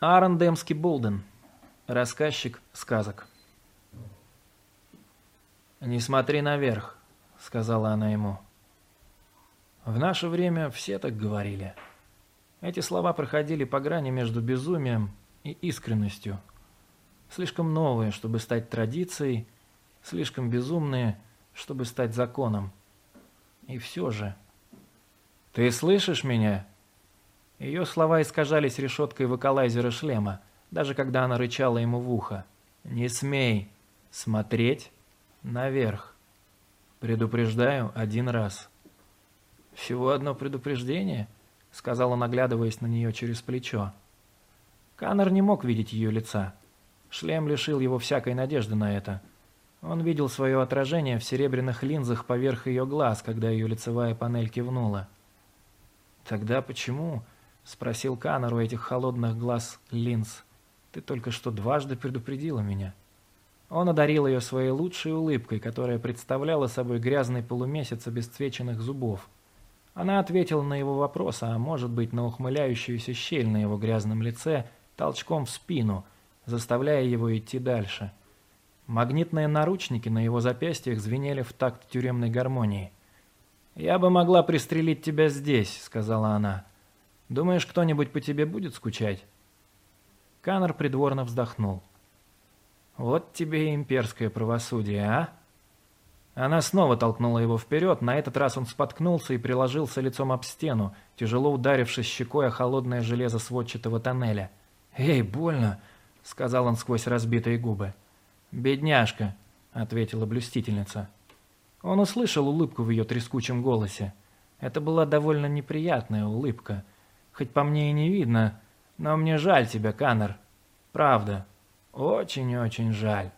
Аарон Демский Болден, рассказчик сказок. «Не смотри наверх», — сказала она ему. В наше время все так говорили. Эти слова проходили по грани между безумием и искренностью. Слишком новые, чтобы стать традицией, слишком безумные, чтобы стать законом. И все же... «Ты слышишь меня?» Ее слова искажались решеткой вокалайзера шлема, даже когда она рычала ему в ухо. «Не смей смотреть наверх. Предупреждаю один раз». «Всего одно предупреждение?» — сказал он, оглядываясь на нее через плечо. Каннер не мог видеть ее лица. Шлем лишил его всякой надежды на это. Он видел свое отражение в серебряных линзах поверх ее глаз, когда ее лицевая панель кивнула. «Тогда почему?» — спросил Каннер у этих холодных глаз линз. «Ты только что дважды предупредила меня». Он одарил ее своей лучшей улыбкой, которая представляла собой грязный полумесяц обесцвеченных зубов. Она ответила на его вопрос, а может быть на ухмыляющуюся щель на его грязном лице, толчком в спину, заставляя его идти дальше. Магнитные наручники на его запястьях звенели в такт тюремной гармонии. «Я бы могла пристрелить тебя здесь», — сказала она. Думаешь, кто-нибудь по тебе будет скучать?» Каннер придворно вздохнул. «Вот тебе и имперское правосудие, а?» Она снова толкнула его вперед, на этот раз он споткнулся и приложился лицом об стену, тяжело ударившись щекой о холодное железо сводчатого тоннеля. «Эй, больно!» — сказал он сквозь разбитые губы. «Бедняжка!» — ответила блюстительница. Он услышал улыбку в ее трескучем голосе. Это была довольно неприятная улыбка — Хоть по мне и не видно, но мне жаль тебя, Каннер. Правда. Очень-очень жаль.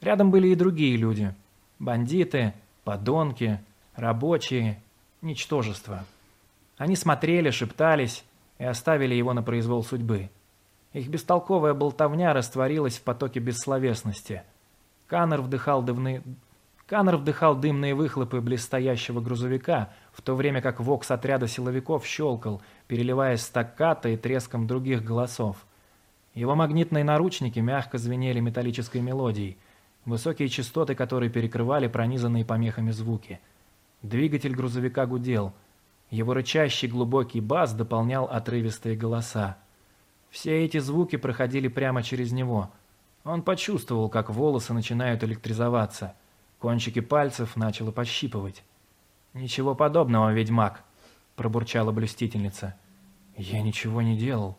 Рядом были и другие люди. Бандиты, подонки, рабочие, ничтожество. Они смотрели, шептались и оставили его на произвол судьбы. Их бестолковая болтовня растворилась в потоке бессловесности. Каннер вдыхал дывные Каннер вдыхал дымные выхлопы близстоящего грузовика, в то время как вокс отряда силовиков щелкал, переливаясь стаккато и треском других голосов. Его магнитные наручники мягко звенели металлической мелодией, высокие частоты которой перекрывали пронизанные помехами звуки. Двигатель грузовика гудел. Его рычащий глубокий бас дополнял отрывистые голоса. Все эти звуки проходили прямо через него. Он почувствовал, как волосы начинают электризоваться – Кончики пальцев начало пощипывать. «Ничего подобного, ведьмак», — пробурчала блюстительница. «Я ничего не делал.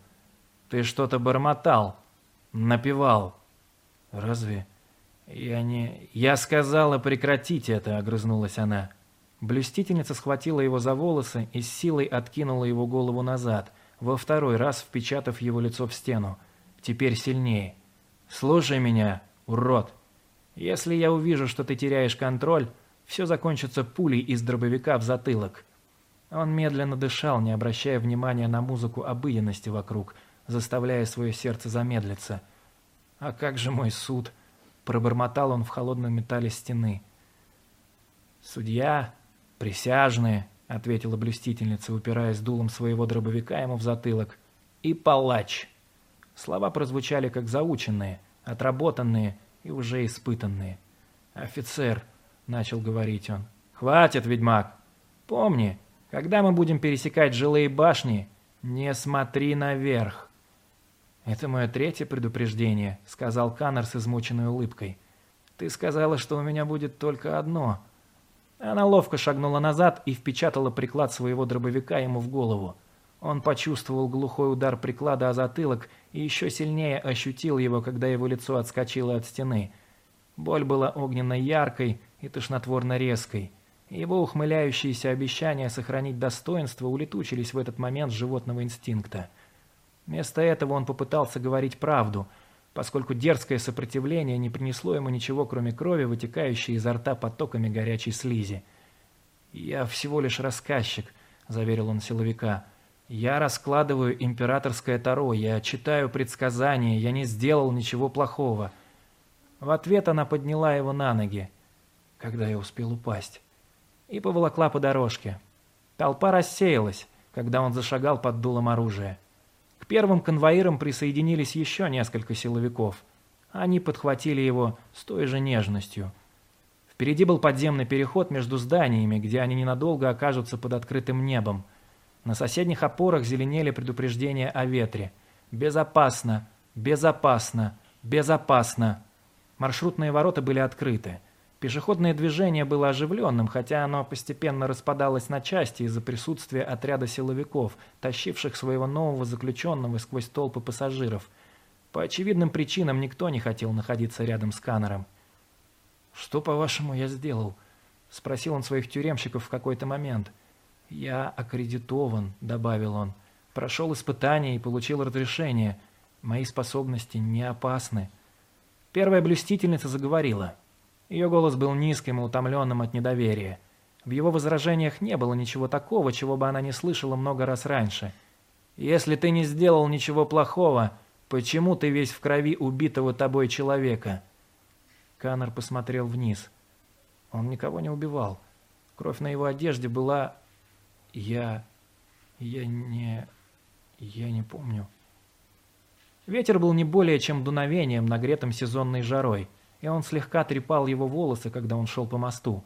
Ты что-то бормотал, напевал. Разве...» «Я не...» «Я сказала прекратить это», — огрызнулась она. Блюстительница схватила его за волосы и с силой откинула его голову назад, во второй раз впечатав его лицо в стену. Теперь сильнее. «Слушай меня, урод!» Если я увижу, что ты теряешь контроль, все закончится пулей из дробовика в затылок». Он медленно дышал, не обращая внимания на музыку обыденности вокруг, заставляя свое сердце замедлиться. «А как же мой суд?» – пробормотал он в холодном металле стены. «Судья, присяжные», – ответила блюстительница, упираясь дулом своего дробовика ему в затылок, – «и палач». Слова прозвучали как заученные, отработанные – и уже испытанные. «Офицер», — начал говорить он, — «хватит, ведьмак. Помни, когда мы будем пересекать жилые башни, не смотри наверх». «Это мое третье предупреждение», — сказал Каннер с измученной улыбкой. «Ты сказала, что у меня будет только одно». Она ловко шагнула назад и впечатала приклад своего дробовика ему в голову. Он почувствовал глухой удар приклада о затылок и еще сильнее ощутил его, когда его лицо отскочило от стены. Боль была огненно яркой и тошнотворно резкой. Его ухмыляющиеся обещания сохранить достоинство улетучились в этот момент животного инстинкта. Вместо этого он попытался говорить правду, поскольку дерзкое сопротивление не принесло ему ничего, кроме крови, вытекающей изо рта потоками горячей слизи. «Я всего лишь рассказчик», — заверил он силовика, — я раскладываю императорское таро, я читаю предсказания, я не сделал ничего плохого. В ответ она подняла его на ноги, когда я успел упасть, и поволокла по дорожке. Толпа рассеялась, когда он зашагал под дулом оружия. К первым конвоирам присоединились еще несколько силовиков. Они подхватили его с той же нежностью. Впереди был подземный переход между зданиями, где они ненадолго окажутся под открытым небом. На соседних опорах зеленели предупреждения о ветре. «Безопасно! Безопасно! Безопасно!» Маршрутные ворота были открыты. Пешеходное движение было оживленным, хотя оно постепенно распадалось на части из-за присутствия отряда силовиков, тащивших своего нового заключенного сквозь толпы пассажиров. По очевидным причинам никто не хотел находиться рядом с Каннером. «Что, по-вашему, я сделал?» — спросил он своих тюремщиков в какой-то момент. «Я аккредитован», — добавил он. «Прошел испытание и получил разрешение. Мои способности не опасны». Первая блюстительница заговорила. Ее голос был низким и утомленным от недоверия. В его возражениях не было ничего такого, чего бы она не слышала много раз раньше. «Если ты не сделал ничего плохого, почему ты весь в крови убитого тобой человека?» Каннер посмотрел вниз. Он никого не убивал. Кровь на его одежде была... Я... Я не... Я не помню. Ветер был не более чем дуновением, нагретым сезонной жарой и он слегка трепал его волосы, когда он шел по мосту.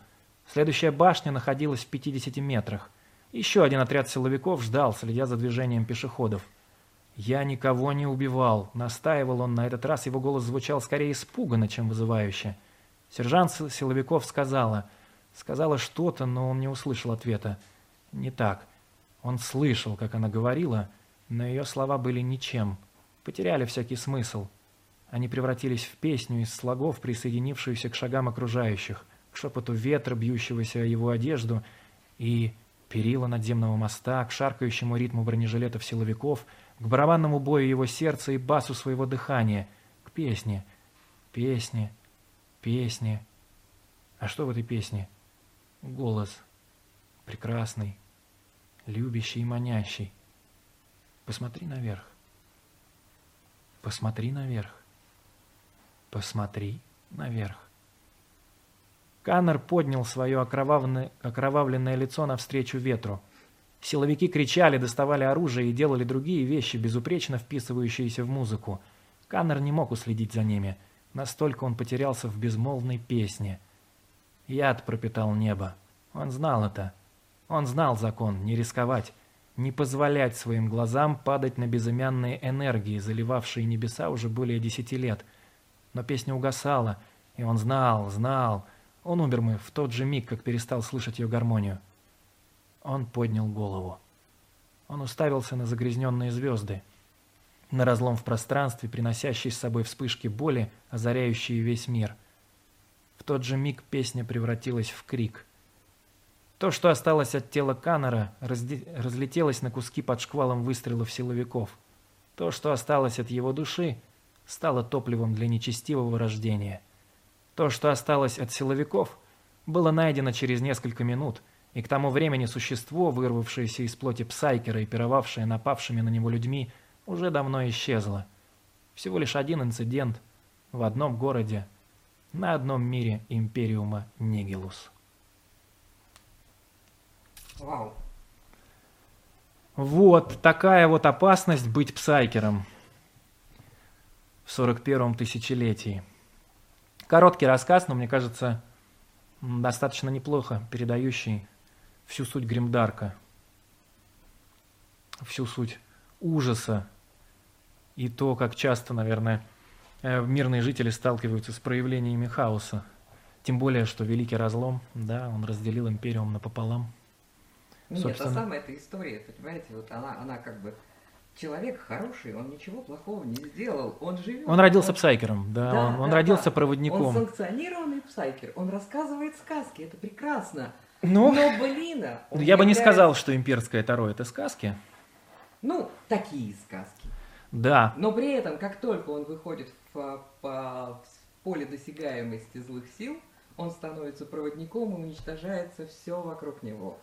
Следующая башня находилась в 50 метрах. Еще один отряд силовиков ждал, следя за движением пешеходов. «Я никого не убивал», — настаивал он на этот раз, его голос звучал скорее испуганно, чем вызывающе. Сержант силовиков сказала. Сказала что-то, но он не услышал ответа. Не так. Он слышал, как она говорила, но ее слова были ничем. Потеряли всякий смысл. Они превратились в песню из слогов, присоединившуюся к шагам окружающих, к шепоту ветра, бьющегося о его одежду, и перила надземного моста, к шаркающему ритму бронежилетов силовиков, к барабанному бою его сердца и басу своего дыхания, к песне, песне, песне. А что в этой песне? Голос. Прекрасный, любящий и манящий. Посмотри наверх. Посмотри наверх. Посмотри наверх. Каннер поднял свое окровавленное лицо навстречу ветру. Силовики кричали, доставали оружие и делали другие вещи, безупречно вписывающиеся в музыку. Каннер не мог уследить за ними. Настолько он потерялся в безмолвной песне. Яд пропитал небо. Он знал это. Он знал закон, не рисковать, не позволять своим глазам падать на безымянные энергии, заливавшие небеса уже более десяти лет — но песня угасала, и он знал, знал. Он умер мы в тот же миг, как перестал слышать ее гармонию. Он поднял голову. Он уставился на загрязненные звезды, на разлом в пространстве, приносящий с собой вспышки боли, озаряющие весь мир. В тот же миг песня превратилась в крик. То, что осталось от тела Каннера, разлетелось на куски под шквалом выстрелов силовиков. То, что осталось от его души, стало топливом для нечестивого рождения. То, что осталось от силовиков, было найдено через несколько минут, и к тому времени существо, вырвавшееся из плоти Псайкера и пировавшее напавшими на него людьми, уже давно исчезло. Всего лишь один инцидент в одном городе, на одном мире Империума Нигелус. Вау. Вот такая вот опасность быть псайкером в 41-м тысячелетии. Короткий рассказ, но мне кажется, достаточно неплохо передающий всю суть Гримдарка, всю суть ужаса и то, как часто, наверное, э, мирные жители сталкиваются с проявлениями хаоса. Тем более, что Великий Разлом, да, он разделил империум напополам. Нет, Собственно... а самая эта история, понимаете, вот она, она как бы человек хороший, он ничего плохого не сделал, он живет. Он родился он... псайкером, да, да он, он да, родился да. проводником. Он санкционированный псайкер, он рассказывает сказки, это прекрасно. Ну, Но, блин, я является... бы не сказал, что имперское Таро это сказки. Ну, такие сказки. Да. Но при этом, как только он выходит в, в поле досягаемости злых сил, он становится проводником и уничтожается все вокруг него.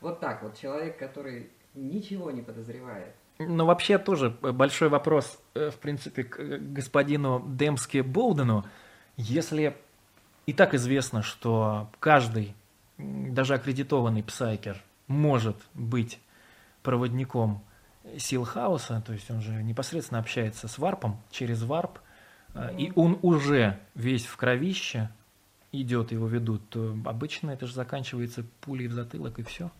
Вот так вот человек, который ничего не подозревает, ну, вообще тоже большой вопрос, э, в принципе, к э, господину Демске Болдену. Если и так известно, что каждый, даже аккредитованный псайкер, может быть проводником сил хаоса, то есть он же непосредственно общается с варпом через варп, э, и он уже весь в кровище идет, его ведут, то обычно это же заканчивается пулей в затылок и все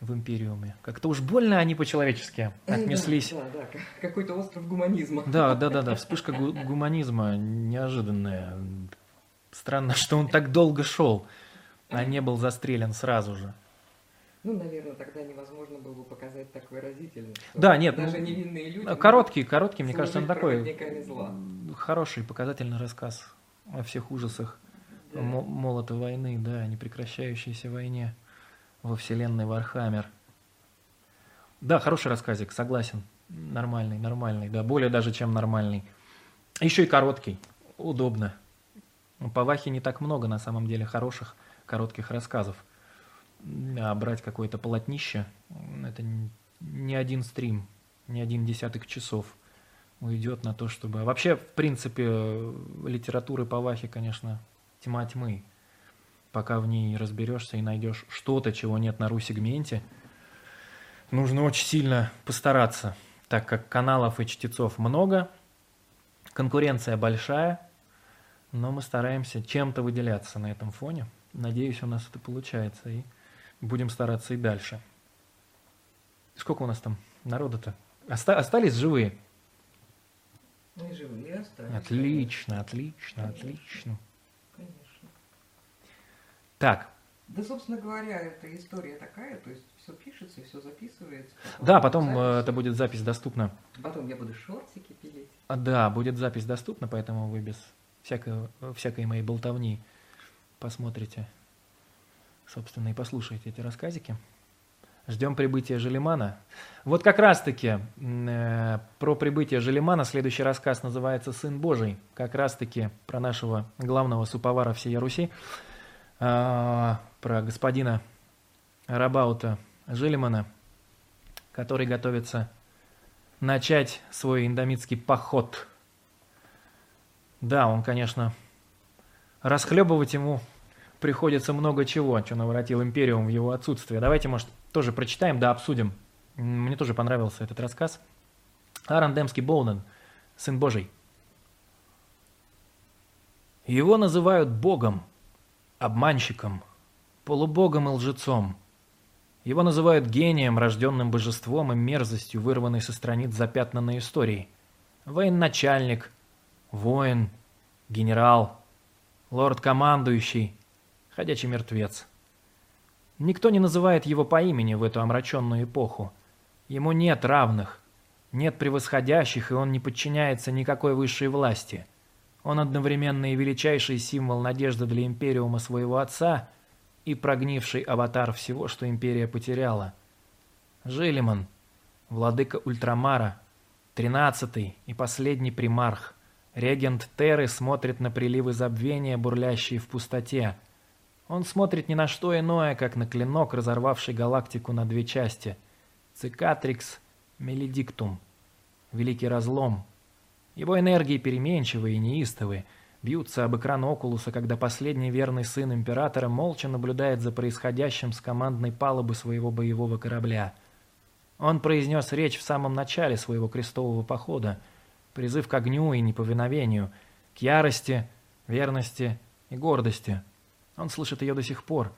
в Империуме. Как-то уж больно они по-человечески отнеслись. Да, да, да, какой-то остров гуманизма. Да, да, да, да, вспышка гу- гуманизма неожиданная. Странно, что он так долго шел, а не был застрелен сразу же. Ну, наверное, тогда невозможно было бы показать так выразительно. Да, нет, Даже ну, невинные люди. Короткий, короткий, мне кажется, он такой зла. хороший, показательный рассказ о всех ужасах Да. мо- молота войны, да, непрекращающейся войне во вселенной Warhammer. Да, хороший рассказик, согласен. Нормальный, нормальный, да, более даже, чем нормальный. Еще и короткий, удобно. Ну, По Вахе не так много, на самом деле, хороших коротких рассказов. А брать какое-то полотнище, это не один стрим, не один десяток часов уйдет на то, чтобы... Вообще, в принципе, литературы по Вахе, конечно, тьма тьмы. Пока в ней разберешься и найдешь что-то, чего нет на ру-сегменте, нужно очень сильно постараться, так как каналов и чтецов много, конкуренция большая, но мы стараемся чем-то выделяться на этом фоне. Надеюсь, у нас это получается, и будем стараться и дальше. Сколько у нас там народу-то? Оста- остались живые? И живые остались. Отлично, отлично, Конечно. отлично. Так, Да, собственно говоря, эта история такая, то есть все пишется, все записывается. да, потом э, запись. это будет запись доступна. Потом я буду шортики пилить. А, Да, будет запись доступна, поэтому вы без всякого, всякой моей болтовни посмотрите, собственно, и послушаете эти рассказики. Ждем прибытия Желимана. Вот как раз-таки э, про прибытие Желимана следующий рассказ называется «Сын Божий». Как раз-таки про нашего главного суповара всей Руси, про господина Рабаута Желимана, который готовится начать свой индомитский поход. Да, он, конечно, расхлебывать ему приходится много чего, что наворотил Империум в его отсутствие. Давайте, может, тоже прочитаем, да, обсудим. Мне тоже понравился этот рассказ. Аарон Демский Боунен, сын Божий. Его называют Богом, обманщиком, полубогом и лжецом. Его называют гением, рожденным божеством и мерзостью, вырванной со страниц запятнанной истории. Военачальник, воин, генерал, лорд-командующий, ходячий мертвец. Никто не называет его по имени в эту омраченную эпоху. Ему нет равных, нет превосходящих, и он не подчиняется никакой высшей власти. Он одновременно и величайший символ надежды для Империума своего отца и прогнивший аватар всего, что Империя потеряла. Жилиман, владыка Ультрамара, тринадцатый и последний примарх, регент Терры смотрит на приливы забвения, бурлящие в пустоте. Он смотрит ни на что иное, как на клинок, разорвавший галактику на две части. Цикатрикс Мелидиктум. Великий разлом. Его энергии переменчивые и неистовые, бьются об экран Окулуса, когда последний верный сын Императора молча наблюдает за происходящим с командной палубы своего боевого корабля. Он произнес речь в самом начале своего крестового похода, призыв к огню и неповиновению, к ярости, верности и гордости. Он слышит ее до сих пор.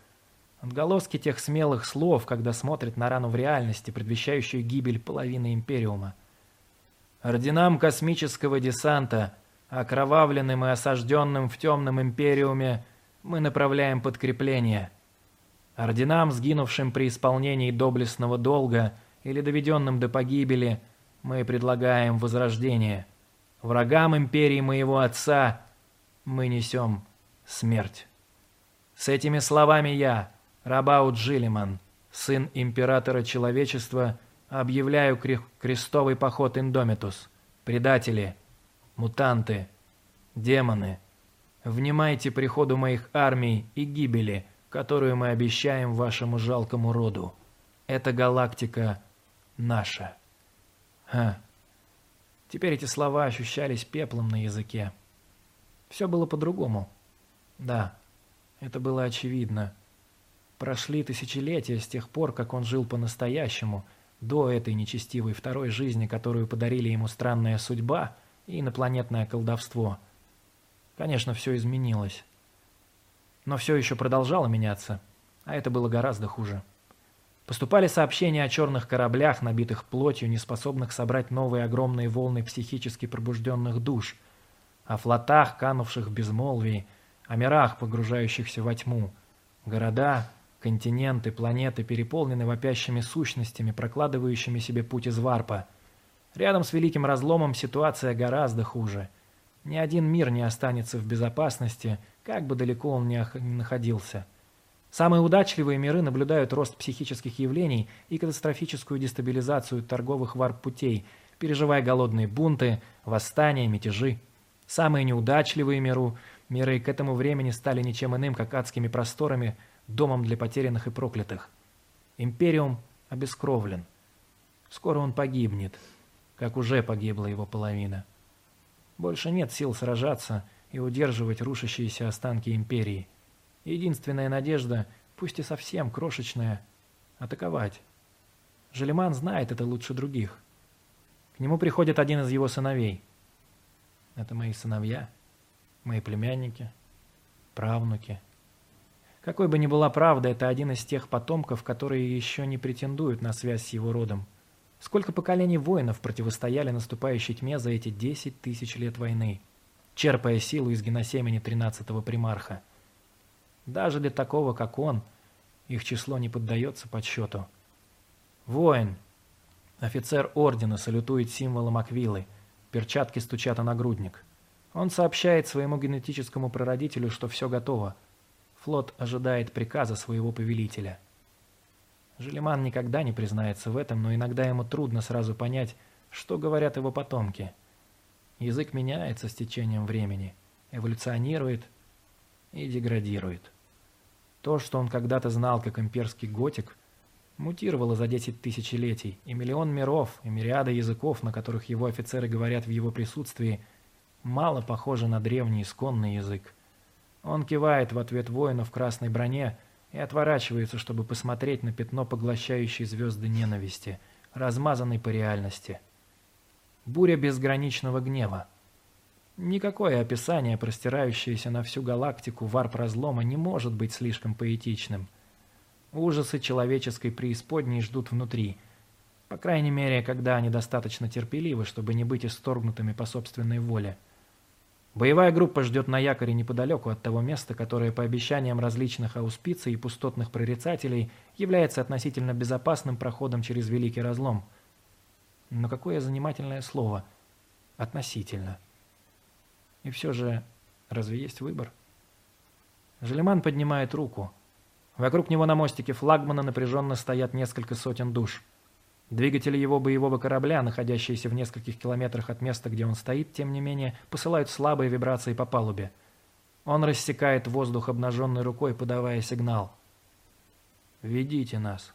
Отголоски тех смелых слов, когда смотрит на рану в реальности, предвещающую гибель половины Империума. Орденам космического десанта, окровавленным и осажденным в темном Империуме, мы направляем подкрепление. Орденам, сгинувшим при исполнении доблестного долга или доведенным до погибели, мы предлагаем возрождение. Врагам Империи моего отца мы несем смерть. С этими словами я, Рабаут Джилиман, сын императора человечества, объявляю кре- крестовый поход Индомитус. Предатели, мутанты, демоны, внимайте приходу моих армий и гибели, которую мы обещаем вашему жалкому роду. Эта галактика наша. Ха. Теперь эти слова ощущались пеплом на языке. Все было по-другому. Да, это было очевидно. Прошли тысячелетия с тех пор, как он жил по-настоящему, до этой нечестивой второй жизни, которую подарили ему странная судьба и инопланетное колдовство. Конечно, все изменилось. Но все еще продолжало меняться, а это было гораздо хуже. Поступали сообщения о черных кораблях, набитых плотью, неспособных собрать новые огромные волны психически пробужденных душ, о флотах, канувших в безмолвии, о мирах, погружающихся во тьму. Города, континенты, планеты переполнены вопящими сущностями, прокладывающими себе путь из варпа. Рядом с Великим Разломом ситуация гораздо хуже. Ни один мир не останется в безопасности, как бы далеко он ни находился. Самые удачливые миры наблюдают рост психических явлений и катастрофическую дестабилизацию торговых варп-путей, переживая голодные бунты, восстания, мятежи. Самые неудачливые миру, миры к этому времени стали ничем иным, как адскими просторами, домом для потерянных и проклятых. Империум обескровлен. Скоро он погибнет, как уже погибла его половина. Больше нет сил сражаться и удерживать рушащиеся останки империи. Единственная надежда, пусть и совсем крошечная, атаковать. Желеман знает это лучше других. К нему приходит один из его сыновей. Это мои сыновья, мои племянники, правнуки. Какой бы ни была правда, это один из тех потомков, которые еще не претендуют на связь с его родом. Сколько поколений воинов противостояли наступающей тьме за эти 10 тысяч лет войны, черпая силу из геносемени 13-го примарха. Даже для такого, как он, их число не поддается подсчету. Воин. Офицер ордена салютует символом Аквилы. Перчатки стучат о нагрудник. Он сообщает своему генетическому прародителю, что все готово. Флот ожидает приказа своего повелителя. Желеман никогда не признается в этом, но иногда ему трудно сразу понять, что говорят его потомки. Язык меняется с течением времени, эволюционирует и деградирует. То, что он когда-то знал как имперский готик, мутировало за 10 тысячелетий, и миллион миров, и мириады языков, на которых его офицеры говорят в его присутствии, мало похоже на древний исконный язык. Он кивает в ответ воину в красной броне и отворачивается, чтобы посмотреть на пятно поглощающей звезды ненависти, размазанной по реальности. Буря безграничного гнева. Никакое описание, простирающееся на всю галактику варп-разлома, не может быть слишком поэтичным. Ужасы человеческой преисподней ждут внутри. По крайней мере, когда они достаточно терпеливы, чтобы не быть исторгнутыми по собственной воле. Боевая группа ждет на якоре неподалеку от того места, которое по обещаниям различных ауспиций и пустотных прорицателей является относительно безопасным проходом через Великий Разлом. Но какое занимательное слово «относительно». И все же, разве есть выбор? Желеман поднимает руку. Вокруг него на мостике флагмана напряженно стоят несколько сотен душ. Двигатели его боевого корабля, находящиеся в нескольких километрах от места, где он стоит, тем не менее, посылают слабые вибрации по палубе. Он рассекает воздух обнаженной рукой, подавая сигнал. «Ведите нас».